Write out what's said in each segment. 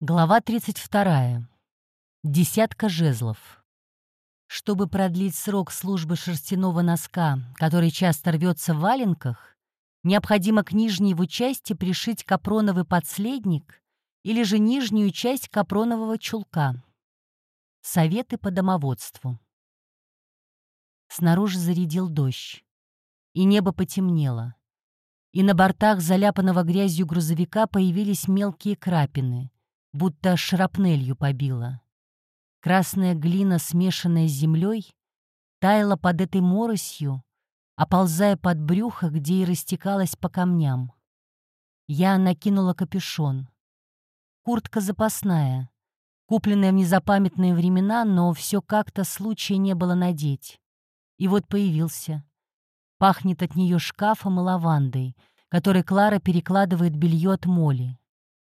Глава 32. Десятка жезлов. Чтобы продлить срок службы шерстяного носка, который часто рвется в валенках, необходимо к нижней его части пришить капроновый подследник или же нижнюю часть капронового чулка. Советы по домоводству. Снаружи зарядил дождь, и небо потемнело, и на бортах заляпанного грязью грузовика появились мелкие крапины — будто шрапнелью побила. Красная глина, смешанная с землей, таяла под этой моросью, оползая под брюхо, где и растекалась по камням. Я накинула капюшон. Куртка запасная, купленная в незапамятные времена, но все как-то случая не было надеть. И вот появился. Пахнет от нее шкафом и лавандой, которой Клара перекладывает белье от моли.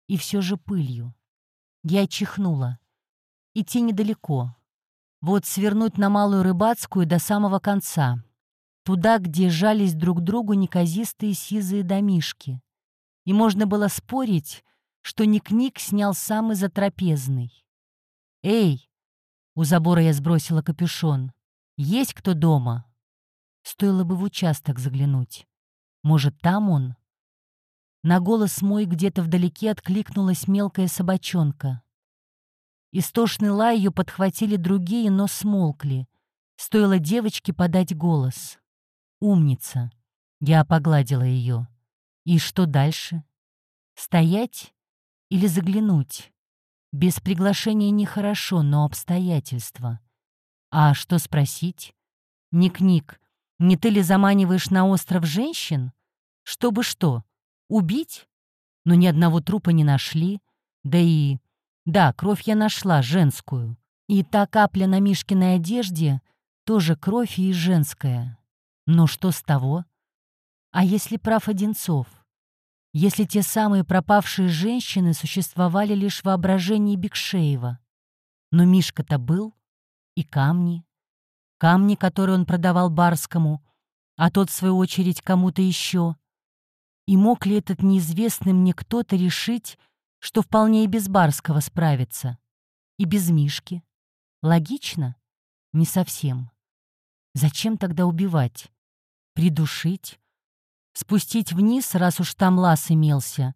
И все же пылью. Я чихнула. Идти недалеко. Вот свернуть на Малую Рыбацкую до самого конца. Туда, где жались друг другу неказистые сизые домишки. И можно было спорить, что Ник-Ник снял самый затрапезный. «Эй!» — у забора я сбросила капюшон. «Есть кто дома?» Стоило бы в участок заглянуть. Может, там он? На голос мой где-то вдалеке откликнулась мелкая собачонка. Истошный лай ее подхватили другие, но смолкли. Стоило девочке подать голос. «Умница!» Я погладила ее. «И что дальше? Стоять или заглянуть? Без приглашения нехорошо, но обстоятельства. А что спросить? Ник-Ник, не ты ли заманиваешь на остров женщин? Чтобы что, Убить? Но ни одного трупа не нашли. Да и... Да, кровь я нашла, женскую. И та капля на Мишкиной одежде тоже кровь и женская. Но что с того? А если прав Одинцов? Если те самые пропавшие женщины существовали лишь в воображении Бекшеева? Но Мишка-то был. И камни. Камни, которые он продавал Барскому, а тот, в свою очередь, кому-то еще — и мог ли этот неизвестный мне кто-то решить, что вполне и без Барского справится? И без Мишки? Логично? Не совсем. Зачем тогда убивать? Придушить? Спустить вниз, раз уж там лаз имелся,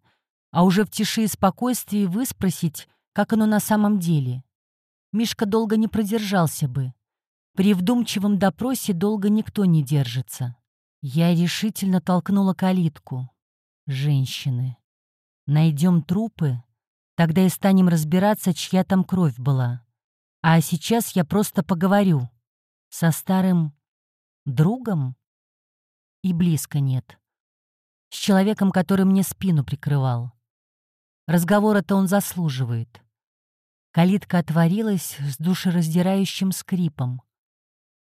а уже в тиши и спокойствии выспросить, как оно на самом деле? Мишка долго не продержался бы. При вдумчивом допросе долго никто не держится. Я решительно толкнула калитку женщины. Найдем трупы, тогда и станем разбираться, чья там кровь была. А сейчас я просто поговорю. Со старым другом? И близко нет. С человеком, который мне спину прикрывал. Разговора-то он заслуживает. Калитка отворилась с душераздирающим скрипом.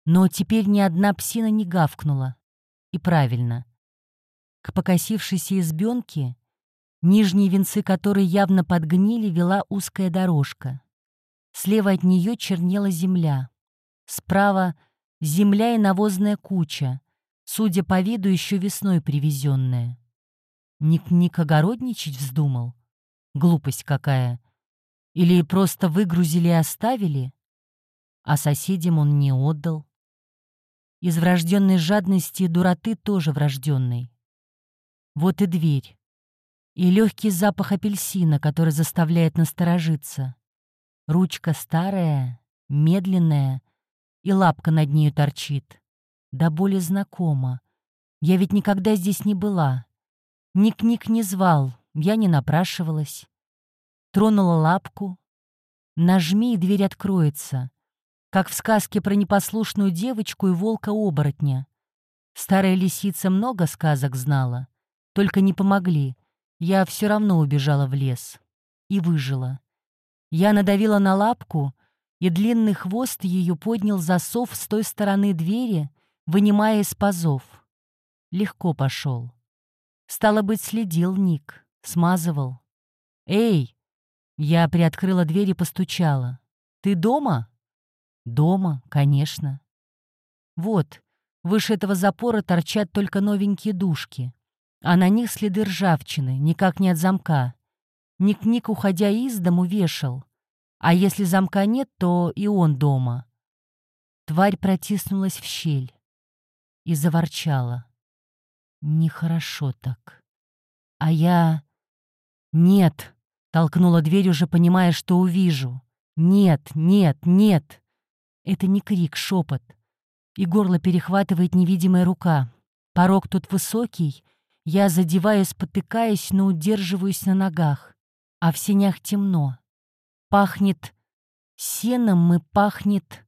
Но теперь ни одна псина не гавкнула. И правильно. К покосившейся избенке, нижние венцы которой явно подгнили, вела узкая дорожка. Слева от нее чернела земля. Справа — земля и навозная куча, судя по виду, еще весной привезенная. Ник-Ник огородничать вздумал? Глупость какая. Или просто выгрузили и оставили? А соседям он не отдал. Из врожденной жадности и дуроты тоже врожденной. Вот и дверь. И легкий запах апельсина, который заставляет насторожиться. Ручка старая, медленная, и лапка над нею торчит. Да более знакома. Я ведь никогда здесь не была. Ник-ник не звал, я не напрашивалась. Тронула лапку. Нажми, и дверь откроется. Как в сказке про непослушную девочку и волка-оборотня. Старая лисица много сказок знала. Только не помогли. Я все равно убежала в лес. И выжила. Я надавила на лапку, и длинный хвост ее поднял засов с той стороны двери, вынимая из пазов. Легко пошел. Стало быть, следил Ник, смазывал. «Эй!» Я приоткрыла дверь и постучала. «Ты дома?» «Дома, конечно». Вот, выше этого запора торчат только новенькие душки а на них следы ржавчины, никак не от замка. Ник-Ник, уходя из дому, вешал. А если замка нет, то и он дома. Тварь протиснулась в щель и заворчала. Нехорошо так. А я... Нет, толкнула дверь, уже понимая, что увижу. Нет, нет, нет. Это не крик, шепот. И горло перехватывает невидимая рука. Порог тут высокий. Я задеваю, спотыкаясь, но удерживаюсь на ногах. А в сенях темно. Пахнет сеном и пахнет...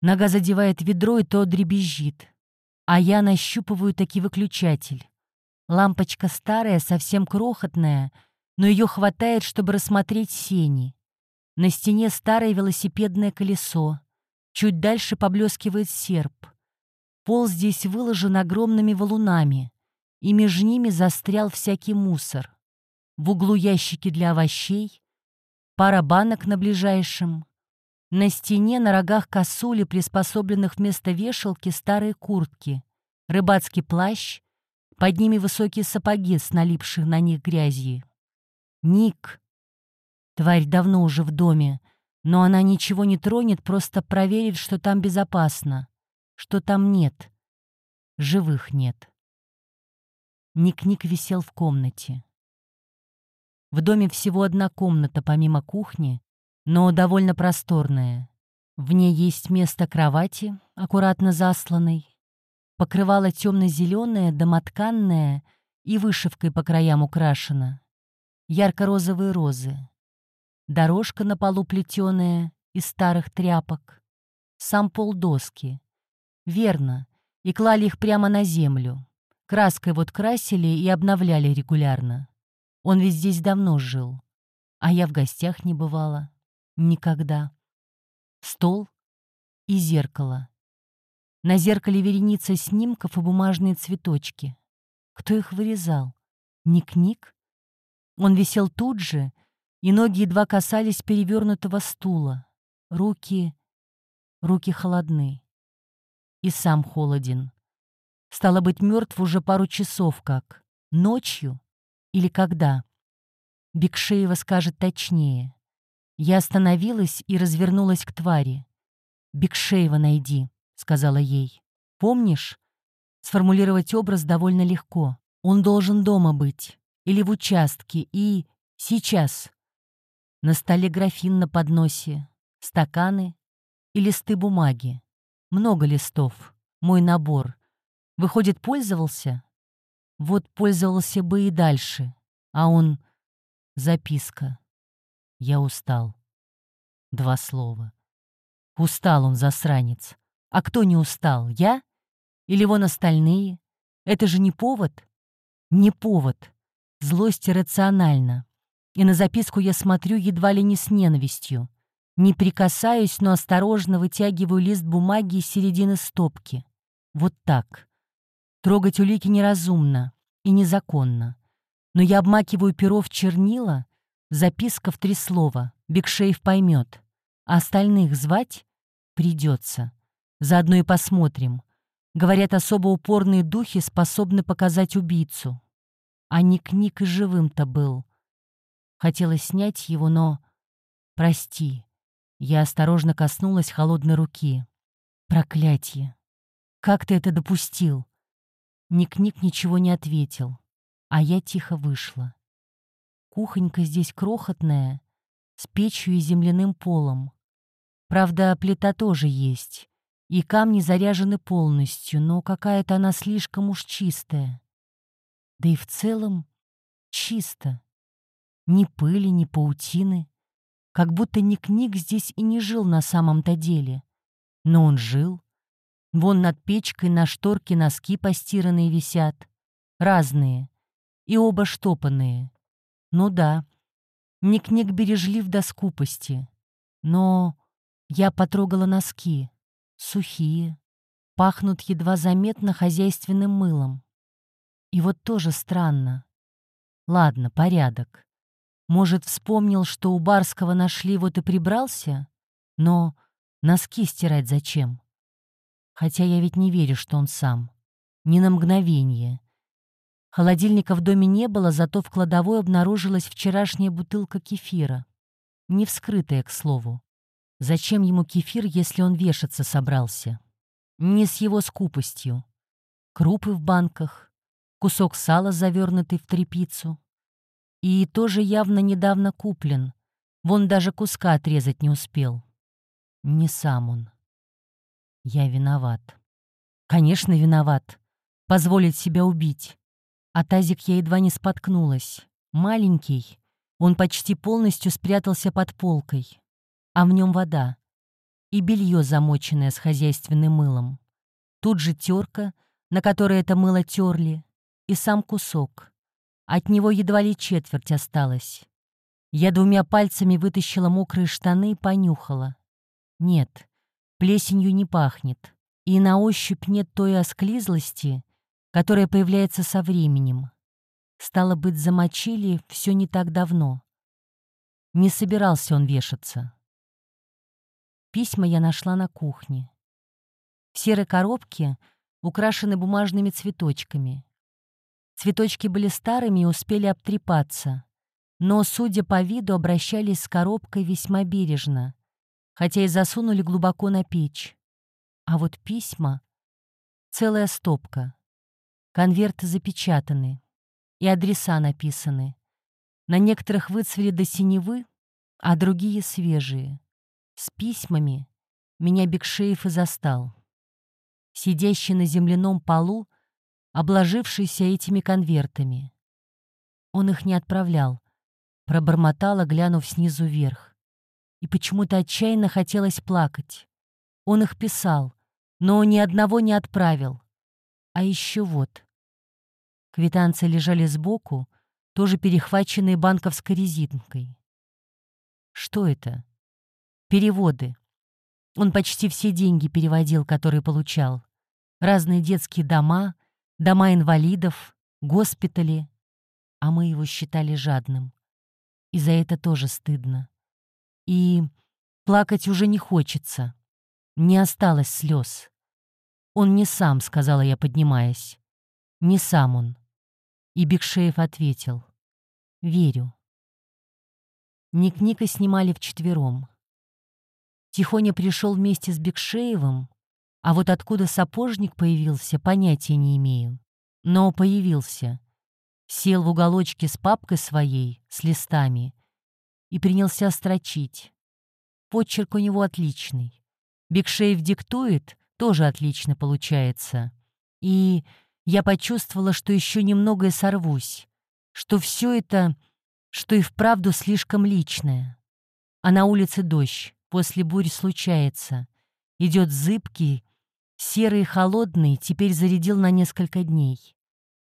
Нога задевает ведро, и то дребезжит. А я нащупываю таки выключатель. Лампочка старая, совсем крохотная, но ее хватает, чтобы рассмотреть сени. На стене старое велосипедное колесо. Чуть дальше поблескивает серп. Пол здесь выложен огромными валунами, и между ними застрял всякий мусор. В углу ящики для овощей, пара банок на ближайшем. На стене на рогах косули, приспособленных вместо вешалки, старые куртки, рыбацкий плащ, под ними высокие сапоги с налипших на них грязью. Ник. Тварь давно уже в доме, но она ничего не тронет, просто проверит, что там безопасно, что там нет. Живых нет. Ник-Ник висел в комнате. В доме всего одна комната, помимо кухни, но довольно просторная. В ней есть место кровати, аккуратно засланной, покрывало темно-зеленое, домотканное и вышивкой по краям украшено. Ярко-розовые розы. Дорожка на полу плетеная из старых тряпок. Сам пол доски. Верно, и клали их прямо на землю. Краской вот красили и обновляли регулярно. Он ведь здесь давно жил. А я в гостях не бывала. Никогда. Стол и зеркало. На зеркале вереница снимков и бумажные цветочки. Кто их вырезал? Ник-Ник? Он висел тут же, и ноги едва касались перевернутого стула. Руки... руки холодны. И сам холоден. Стало быть, мертв уже пару часов как. Ночью? Или когда? Бекшеева скажет точнее. Я остановилась и развернулась к твари. «Бекшеева найди», — сказала ей. «Помнишь?» Сформулировать образ довольно легко. Он должен дома быть. Или в участке. И... сейчас. На столе графин на подносе. Стаканы и листы бумаги. Много листов. Мой набор. Выходит, пользовался? Вот пользовался бы и дальше. А он... Записка. Я устал. Два слова. Устал он, засранец. А кто не устал, я? Или вон остальные? Это же не повод? Не повод. Злость иррациональна. И на записку я смотрю едва ли не с ненавистью. Не прикасаюсь, но осторожно вытягиваю лист бумаги из середины стопки. Вот так. Трогать улики неразумно и незаконно. Но я обмакиваю перо в чернила, записка в три слова, Бекшеев поймет. А остальных звать придется. Заодно и посмотрим. Говорят, особо упорные духи способны показать убийцу. А Ник-Ник и живым-то был. Хотела снять его, но... Прости. Я осторожно коснулась холодной руки. Проклятье. Как ты это допустил? Ник-Ник ничего не ответил, а я тихо вышла. Кухонька здесь крохотная, с печью и земляным полом. Правда, плита тоже есть, и камни заряжены полностью, но какая-то она слишком уж чистая. Да и в целом чисто. Ни пыли, ни паутины. Как будто Ник-Ник здесь и не жил на самом-то деле. Но он жил, Вон над печкой на шторке носки постиранные висят. Разные. И оба штопанные. Ну да. Ник-ник бережлив до скупости. Но я потрогала носки. Сухие. Пахнут едва заметно хозяйственным мылом. И вот тоже странно. Ладно, порядок. Может, вспомнил, что у Барского нашли, вот и прибрался? Но носки стирать зачем? Хотя я ведь не верю, что он сам. Ни на мгновение. Холодильника в доме не было, зато в кладовой обнаружилась вчерашняя бутылка кефира. Не вскрытая, к слову. Зачем ему кефир, если он вешаться собрался? Не с его скупостью. Крупы в банках, кусок сала, завернутый в тряпицу. И тоже явно недавно куплен. Вон даже куска отрезать не успел. Не сам он. Я виноват. Конечно, виноват. Позволить себя убить. А тазик я едва не споткнулась. Маленький. Он почти полностью спрятался под полкой. А в нем вода. И белье, замоченное с хозяйственным мылом. Тут же терка, на которой это мыло терли, и сам кусок. От него едва ли четверть осталась. Я двумя пальцами вытащила мокрые штаны и понюхала. Нет, плесенью не пахнет. И на ощупь нет той осклизлости, которая появляется со временем. Стало быть, замочили все не так давно. Не собирался он вешаться. Письма я нашла на кухне. В серой коробке украшены бумажными цветочками. Цветочки были старыми и успели обтрепаться, но, судя по виду, обращались с коробкой весьма бережно, хотя и засунули глубоко на печь. А вот письма — целая стопка. Конверты запечатаны, и адреса написаны. На некоторых выцвели до синевы, а другие свежие. С письмами меня Бекшеев и застал. Сидящий на земляном полу, обложившийся этими конвертами. Он их не отправлял, пробормотала, глянув снизу вверх. И почему-то отчаянно хотелось плакать. Он их писал, но ни одного не отправил. А еще вот. Квитанции лежали сбоку, тоже перехваченные банковской резинкой. Что это? Переводы. Он почти все деньги переводил, которые получал. Разные детские дома, дома инвалидов, госпитали. А мы его считали жадным. И за это тоже стыдно. И плакать уже не хочется. Не осталось слез. Он не сам, сказала я, поднимаясь. Не сам он. И Бекшеев ответил. «Верю». Ник-Ника снимали вчетвером. Тихоня пришел вместе с Бекшеевым, а вот откуда сапожник появился, понятия не имею. Но появился. Сел в уголочке с папкой своей, с листами, и принялся строчить. Почерк у него отличный. Бекшеев диктует, тоже отлично получается. И я почувствовала, что еще немного и сорвусь, что все это, что и вправду слишком личное. А на улице дождь, после бурь случается. Идет зыбкий, серый и холодный, теперь зарядил на несколько дней.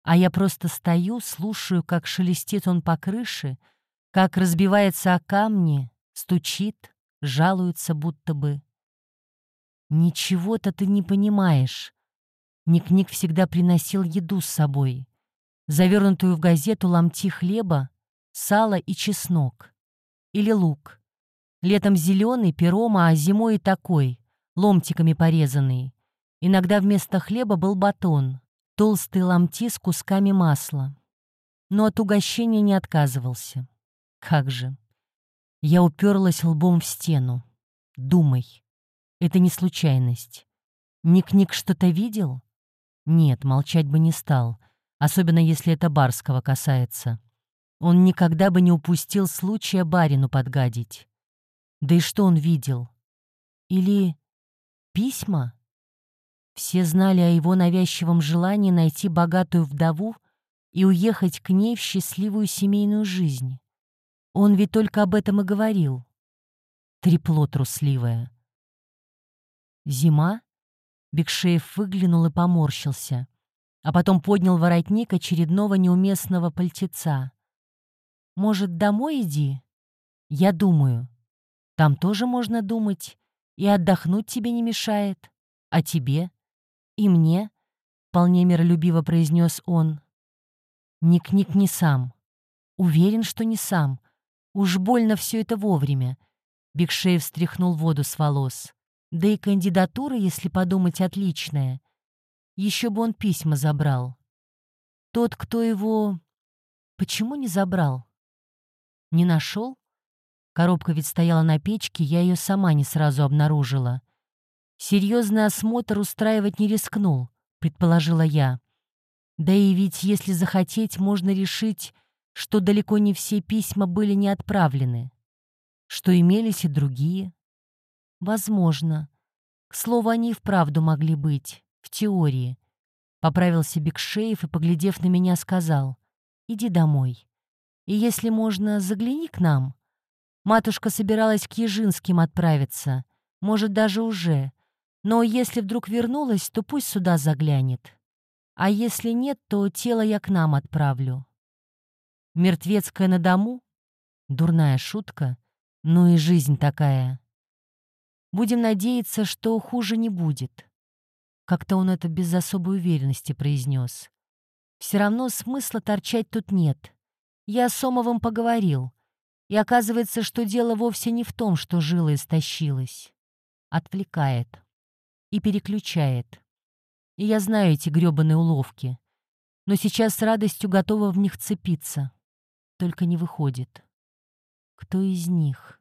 А я просто стою, слушаю, как шелестит он по крыше, как разбивается о камни, стучит, жалуется будто бы. «Ничего-то ты не понимаешь», Ник-Ник всегда приносил еду с собой. Завернутую в газету ломти хлеба, сало и чеснок. Или лук. Летом зеленый, пером, а зимой и такой, ломтиками порезанный. Иногда вместо хлеба был батон, толстые ломти с кусками масла. Но от угощения не отказывался. Как же. Я уперлась лбом в стену. Думай. Это не случайность. Ник-Ник что-то видел? Нет, молчать бы не стал, особенно если это Барского касается. Он никогда бы не упустил случая барину подгадить. Да и что он видел? Или письма? Все знали о его навязчивом желании найти богатую вдову и уехать к ней в счастливую семейную жизнь. Он ведь только об этом и говорил. Трепло трусливое. Зима? Бекшеев выглянул и поморщился, а потом поднял воротник очередного неуместного пальтеца. «Может, домой иди?» «Я думаю. Там тоже можно думать, и отдохнуть тебе не мешает. А тебе? И мне?» — вполне миролюбиво произнес он. «Ник-ник не сам. Уверен, что не сам. Уж больно все это вовремя». Бекшеев стряхнул воду с волос. Да и кандидатура, если подумать, отличная. Еще бы он письма забрал. Тот, кто его... Почему не забрал? Не нашел? Коробка ведь стояла на печке, я ее сама не сразу обнаружила. Серьезный осмотр устраивать не рискнул, предположила я. Да и ведь, если захотеть, можно решить, что далеко не все письма были не отправлены, что имелись и другие. Возможно. К слову, они и вправду могли быть, в теории. Поправился Бекшеев и, поглядев на меня, сказал, «Иди домой. И если можно, загляни к нам. Матушка собиралась к Ежинским отправиться, может, даже уже. Но если вдруг вернулась, то пусть сюда заглянет. А если нет, то тело я к нам отправлю. Мертвецкая на дому? Дурная шутка. Ну и жизнь такая. Будем надеяться, что хуже не будет. Как-то он это без особой уверенности произнес. Все равно смысла торчать тут нет. Я с Сомовым поговорил. И оказывается, что дело вовсе не в том, что жила истощилась. Отвлекает. И переключает. И я знаю эти грёбаные уловки. Но сейчас с радостью готова в них цепиться только не выходит. Кто из них?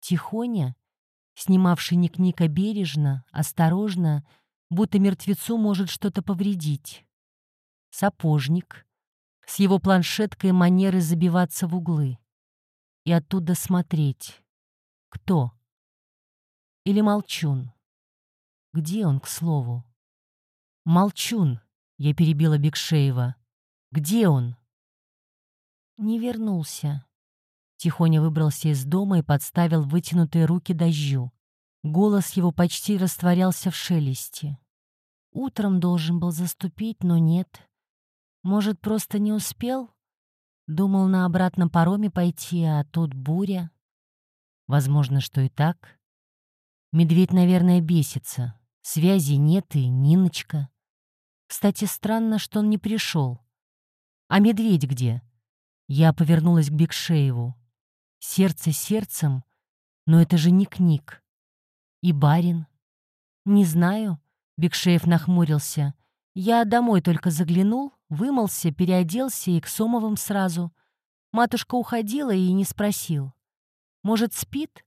Тихоня, снимавший Ник-Ника бережно, осторожно, будто мертвецу может что-то повредить. Сапожник, с его планшеткой манеры забиваться в углы. И оттуда смотреть. Кто? Или Молчун? Где он, к слову? Молчун, я перебила Бекшеева. Где он? Не вернулся. Тихоня выбрался из дома и подставил вытянутые руки дождю. Голос его почти растворялся в шелесте. Утром должен был заступить, но нет. Может, просто не успел? Думал на обратном пароме пойти, а тут буря. Возможно, что и так. Медведь, наверное, бесится. Связи нет и Ниночка. Кстати, странно, что он не пришел. А медведь где? Я повернулась к Бекшееву. Сердце сердцем, но это же не книг. И барин? Не знаю. Бекшеев нахмурился. Я домой только заглянул, вымылся, переоделся и к Сомовым сразу. Матушка уходила и не спросил. Может, спит?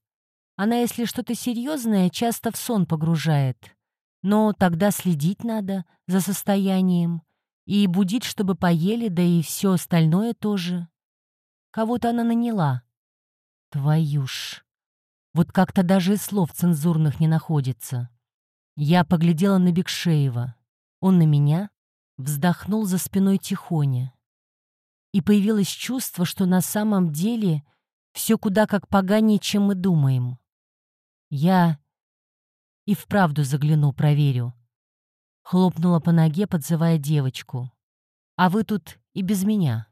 Она, если что-то серьезное, часто в сон погружает. Но тогда следить надо за состоянием. И будить, чтобы поели, да и все остальное тоже. Кого-то она наняла. Твою ж. Вот как-то даже и слов цензурных не находится. Я поглядела на Бекшеева. Он на меня, вздохнул за спиной тихоня. И появилось чувство, что на самом деле все куда как поганее, чем мы думаем. Я и вправду загляну, проверю. Хлопнула по ноге, подзывая девочку. А вы тут и без меня.